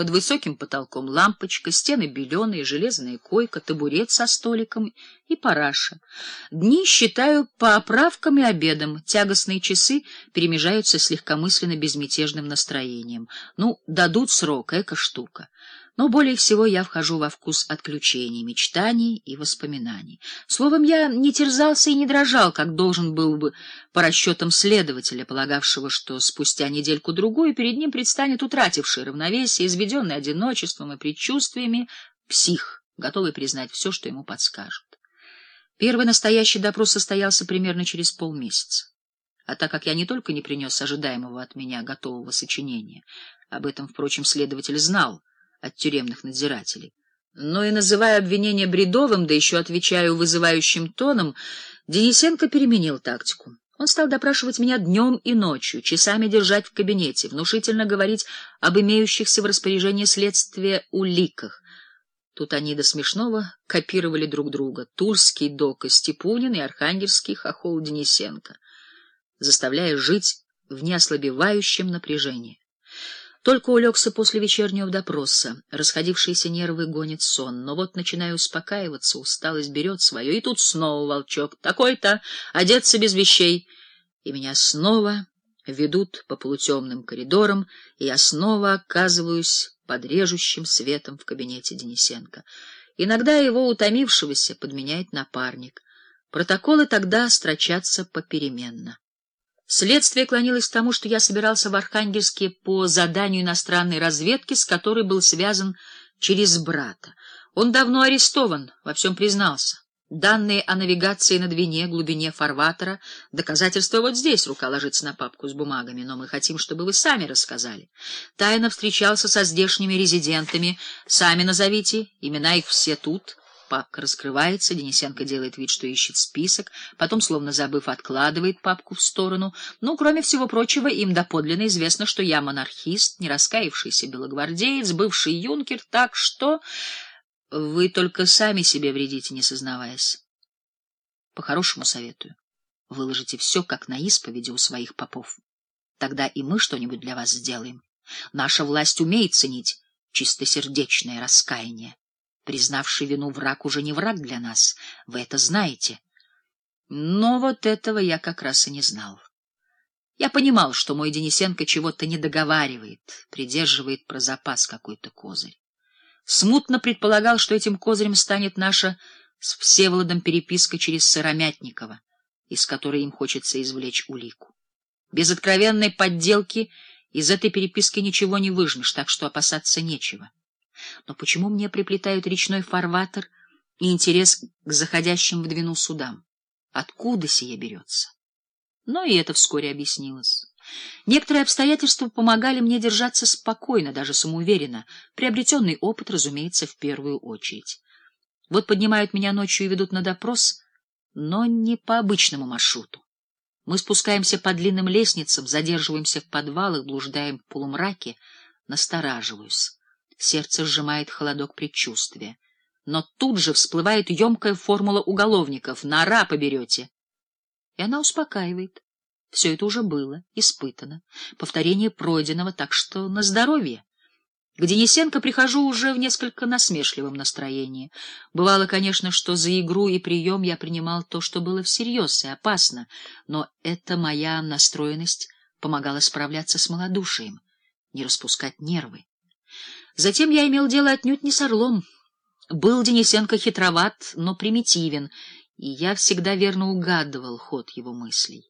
Под высоким потолком лампочка, стены беленые, железная койка, табурет со столиком и параша. Дни считаю по оправкам и обедам, тягостные часы перемежаются с легкомысленно безмятежным настроением. Ну, дадут срок, эка штука. Но более всего я вхожу во вкус отключений, мечтаний и воспоминаний. Словом, я не терзался и не дрожал, как должен был бы по расчетам следователя, полагавшего, что спустя недельку-другую перед ним предстанет утративший равновесие, изведенный одиночеством и предчувствиями, псих, готовый признать все, что ему подскажут. Первый настоящий допрос состоялся примерно через полмесяца. А так как я не только не принес ожидаемого от меня готового сочинения, об этом, впрочем, следователь знал, от тюремных надзирателей. Но и называя обвинение бредовым, да еще отвечаю вызывающим тоном, Денисенко переменил тактику. Он стал допрашивать меня днем и ночью, часами держать в кабинете, внушительно говорить об имеющихся в распоряжении следствия уликах. Тут они до смешного копировали друг друга. Тульский Дока Степунин и Архангельский Хохол Денисенко, заставляя жить в неослабевающем напряжении. Только улегся после вечернего допроса. Расходившиеся нервы гонит сон. Но вот начинаю успокаиваться, усталость берет свое. И тут снова волчок. Такой-то, одеться без вещей. И меня снова ведут по полутемным коридорам, и я снова оказываюсь под режущим светом в кабинете Денисенко. Иногда его утомившегося подменяет напарник. Протоколы тогда строчатся попеременно. Следствие клонилось к тому, что я собирался в Архангельске по заданию иностранной разведки, с которой был связан через брата. Он давно арестован, во всем признался. Данные о навигации на Двине, глубине фарватера, доказательства вот здесь, рука ложится на папку с бумагами, но мы хотим, чтобы вы сами рассказали. Тайно встречался со здешними резидентами, сами назовите, имена их все тут. Папка раскрывается, Денисенко делает вид, что ищет список, потом, словно забыв, откладывает папку в сторону. Ну, кроме всего прочего, им доподлинно известно, что я монархист, не раскаявшийся белогвардеец, бывший юнкер, так что вы только сами себе вредите, не сознаваясь. По-хорошему советую. Выложите все, как на исповеди у своих попов. Тогда и мы что-нибудь для вас сделаем. Наша власть умеет ценить чистосердечное раскаяние. Признавший вину враг уже не враг для нас, вы это знаете. Но вот этого я как раз и не знал. Я понимал, что мой Денисенко чего-то не договаривает, придерживает про запас какой-то козырь. Смутно предполагал, что этим козырем станет наша с Всеволодом переписка через Сыромятникова, из которой им хочется извлечь улику. Без откровенной подделки из этой переписки ничего не выжмешь, так что опасаться нечего. Но почему мне приплетают речной фарватер и интерес к заходящим в Двину судам? Откуда сие берется? Но и это вскоре объяснилось. Некоторые обстоятельства помогали мне держаться спокойно, даже самоуверенно. Приобретенный опыт, разумеется, в первую очередь. Вот поднимают меня ночью и ведут на допрос, но не по обычному маршруту. Мы спускаемся по длинным лестницам, задерживаемся в подвалах, блуждаем в полумраке, настораживаюсь. Сердце сжимает холодок предчувствия. Но тут же всплывает емкая формула уголовников «Нора поберете!» И она успокаивает. Все это уже было, испытано, повторение пройденного, так что на здоровье. К Денисенко прихожу уже в несколько насмешливом настроении. Бывало, конечно, что за игру и прием я принимал то, что было всерьез и опасно, но эта моя настроенность помогала справляться с малодушием, не распускать нервы. Затем я имел дело отнюдь не с Орлом. Был Денисенко хитроват, но примитивен, и я всегда верно угадывал ход его мыслей.